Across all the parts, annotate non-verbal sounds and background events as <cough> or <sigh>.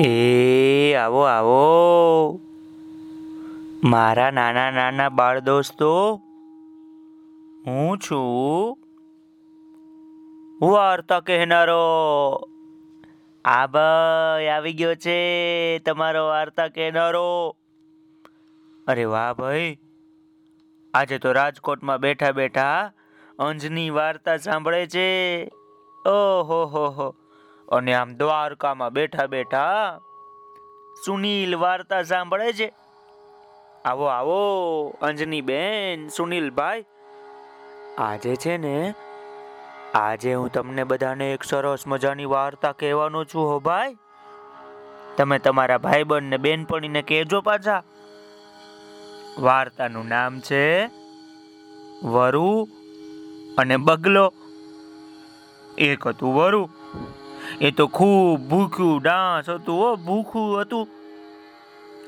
એ, આવો આવો. મારા નાના નાના બાળ દોસ્તો, હું છું વાર્તા કહેનારો. આ ભાઈ આવી ગયો છે, તમારો વાર્તા કહેનારો. અરે વાહ ભાઈ, આજે તો રાજકોટમાં બેઠા બેઠા અંજની વાર્તા સાંભળે છે. ઓહો, હો હો. અને આમ દ્વારકામાં બેઠા બેઠા સુનિલ વાર્તા સાંભળે છે. આવો આવો અંજની બેન સુનિલભાઈ. આજે છે ને, આજે હું તમને બધાને એક સરસ મજાની વાર્તા કહેવાનો છું હો ભાઈ. તમે તમારા ભાઈબંધ ને બેનપણીને કહેજો પાછા. વાર્તાનું નામ છે વરુ અને બગલો. એક હતું વરુ. એ તો ખૂબ ભૂખ્યું, ડાંસ હતું, હો, ભૂખું હતું.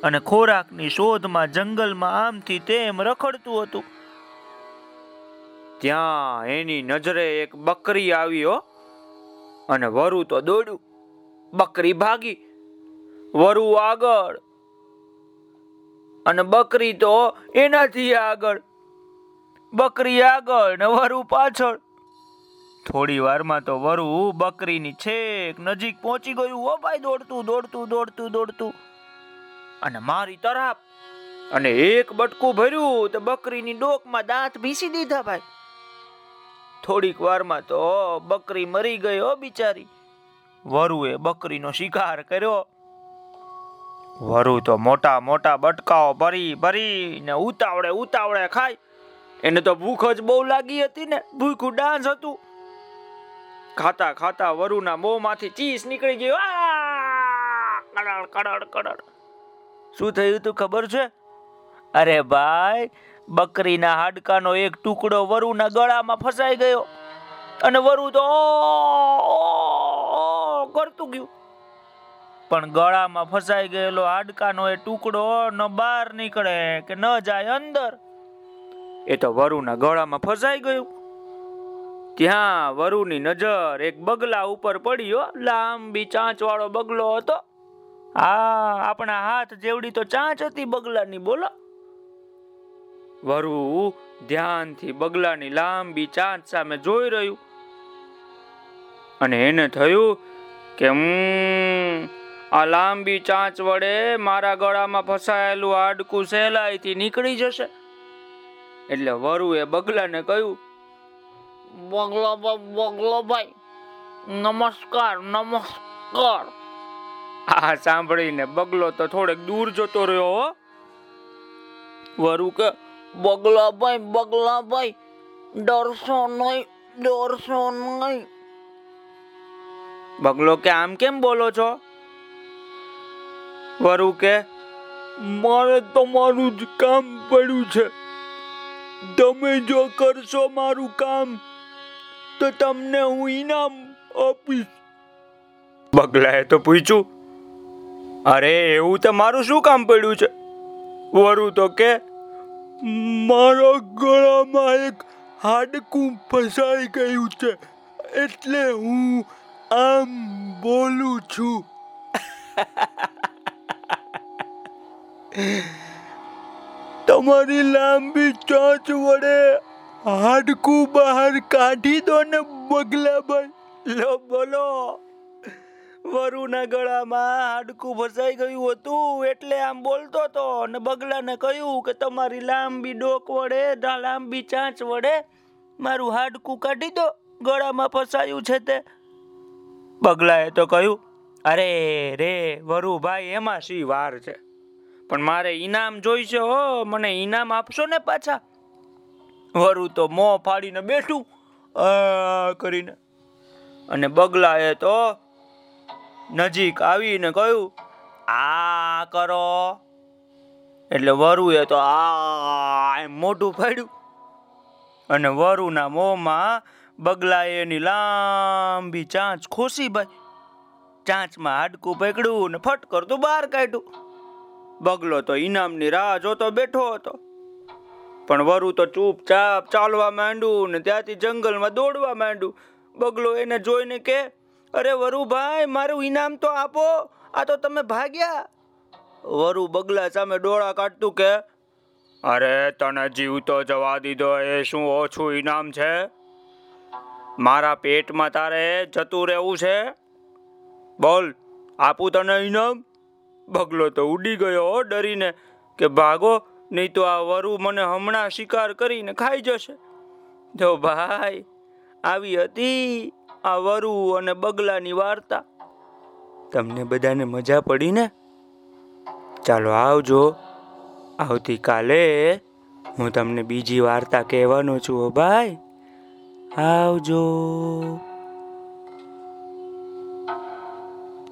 અને ખોરાકની શોધમાં, જંગલમાં આમથી તેમ રખડતું હતું. ત્યાં એની નજરે એક બકરી આવી, હો. અને વરુ તો દોડ્યું. બકરી ભાગી. વરુ આગળ. અને બકરી તો એનાથી આગળ. બકરી આગળ ને વરુ પાછળ. થોડી વારમાં તો વરુ બકરીની છેક નજીક પહોંચી ગયું. હો ભાઈ, દોડતું દોડતું દોડતું દોડતું. અને મારી તરાપ. અને એક બટકું ભર્યું તો બકરીની ડોકમાં દાંત ભીસી દીધા ભાઈ. થોડીક વારમાં તો બકરી મરી ગઈ હો બિચારી. વરુએ બકરીનો શિકાર કર્યો. વરુ તો મોટા મોટા બટકાઓ ભરી ભરી ને ઉતાવળે ઉતાવળે ખાય એને તો ભૂખ જ બહુ લાગી હતી ને. ભૂખું ડાન્સ હતું. ખાતા ખાતા વરુના મોંમાંથી ચીસ નીકળી ગયો! કડળ કડળ કડડ શું થયું તું ખબર છે? અરે ભાઈ, બકરીના હાડકાનો એક ટુકડો વરુના ગળામાં ફસાઈ ગયો અને વરુ તો કરતું ગયું. પણ ગળામાં ફસાઈ ગયેલો હાડકાનો એ ટુકડો ન બહાર નીકળે કે ન જાય અંદર. એ તો વરુના ગળામાં ફસાઈ ગયું. ત્યાં વરુની નજર એક બગલા ઉપર પડ્યો. લાંબી ચાંચ વાળો બગલો હતો. હા આપણા હાથ જેવડી તો ચાંચ હતી બગલાની બોલો. વરુ ધ્યાનથી બગલાની લાંબી ચાંચ સામે જોઈ રહ્યું. અને એને થયું કે "ઉમ, આ લાંબી ચાંચ વડે મારા ગળામાં ફસાયેલું હાડકું સહેલાઈથી નીકળી જશે. એટલે વરુએ બગલાને કહ્યું બગલો બગલો નમસ્કાર નમસ્કાર. આ સાંભળીને બગલો તો થોડેક દૂર જતો રહ્યો વરુ કે બગલાભાઈ બગલાભાઈ ડરશો નહીં ડરશો નહીં. બગલો કે આમ કેમ બોલો છો? વરુ કે મારે તમારું જ કામ પડ્યું છે. તમે જો કરશો મારું કામ તો તમને હું ઇનામ આપીશ. બગલાએ તો પૂછ્યું, અરે, એવું તો મારું શું કામ પડ્યું છે? વરુ તો કે, મારા ગળામાં એક હાડકું ફસાઈ ગયું છે, એટલે હું આમ બોલું છું. <laughs> તમારી લાંબી ચાંચ વડે હાડકું બહાર કાઢી દો ને બગલાભાઈ લો, બોલો. વરુના ગળામાં હાડકું ફસાઈ ગયું હતું એટલે આમ બોલતો હતો અને બગલાને કહ્યું કે તમારી લાંબી ડોક વડે લાંબી ચાંચ વડે મારું હાડકું કાઢી દો, ગળામાં ફસાયું છે તે. બગલાએ તો કહ્યું, અરે રે વરુભાઈ એમાં શી વાર છે? પણ મારે ઈનામ જોઈશે હો, મને ઈનામ આપશો ને પાછા. વરુ તો મોં ફાડીને બેઠું કરીને. અને બગલાએ તો નજીક આવીને કહ્યું, આ કરો. એટલે વરુએ તો આ એમ મોઢું ફાડ્યું. અને વરુના મોંમાં બગલાએ એની લાંબી ચાંચ ખોસી ભાઈ. ચાંચમાં હાડકું પકડ્યું ને ફટ કરતું બહાર કાઢ્યું. બગલો તો ઇનામની રાહ જોતો બેઠો હતો. પણ વરુ તો ચૂપચાપ ચાલવા માંડ્યું ને ત્યાંથી જંગલમાં દોડવા માંડ્યું. બગલો એને જોઈને કે, અરે વરુભાઈ, મારું ઇનામ તો આપો. આ તો તમે ભાગ્યા. વરુ બગલા સામે ડોળા કાઢતું કે, અરે તને જીવતો જવા દીધો, એ શું ઓછું ઇનામ છે? મારા પેટમાં તારે જતું રહેવું છે? બોલ, આપું તને ઇનામ બગલો તો ઉડી ગયો ડરીને કે, ભાગો નહીં તો આ વરુ મને હમણાં શિકાર કરીને ખાઈ જશે. જો ભાઈ, આવી હતી આ વરુ અને બગલાની વાર્તા. તમને બધાને મજા પડી ને? ચાલો આવજો. આવતીકાલે હું તમને બીજી વાર્તા કહેવાનો છું ભાઈ. આવજો.